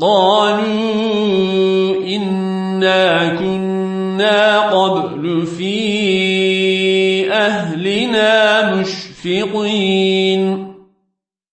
قالوا إنا كنا قبل في أهلنا مشفقين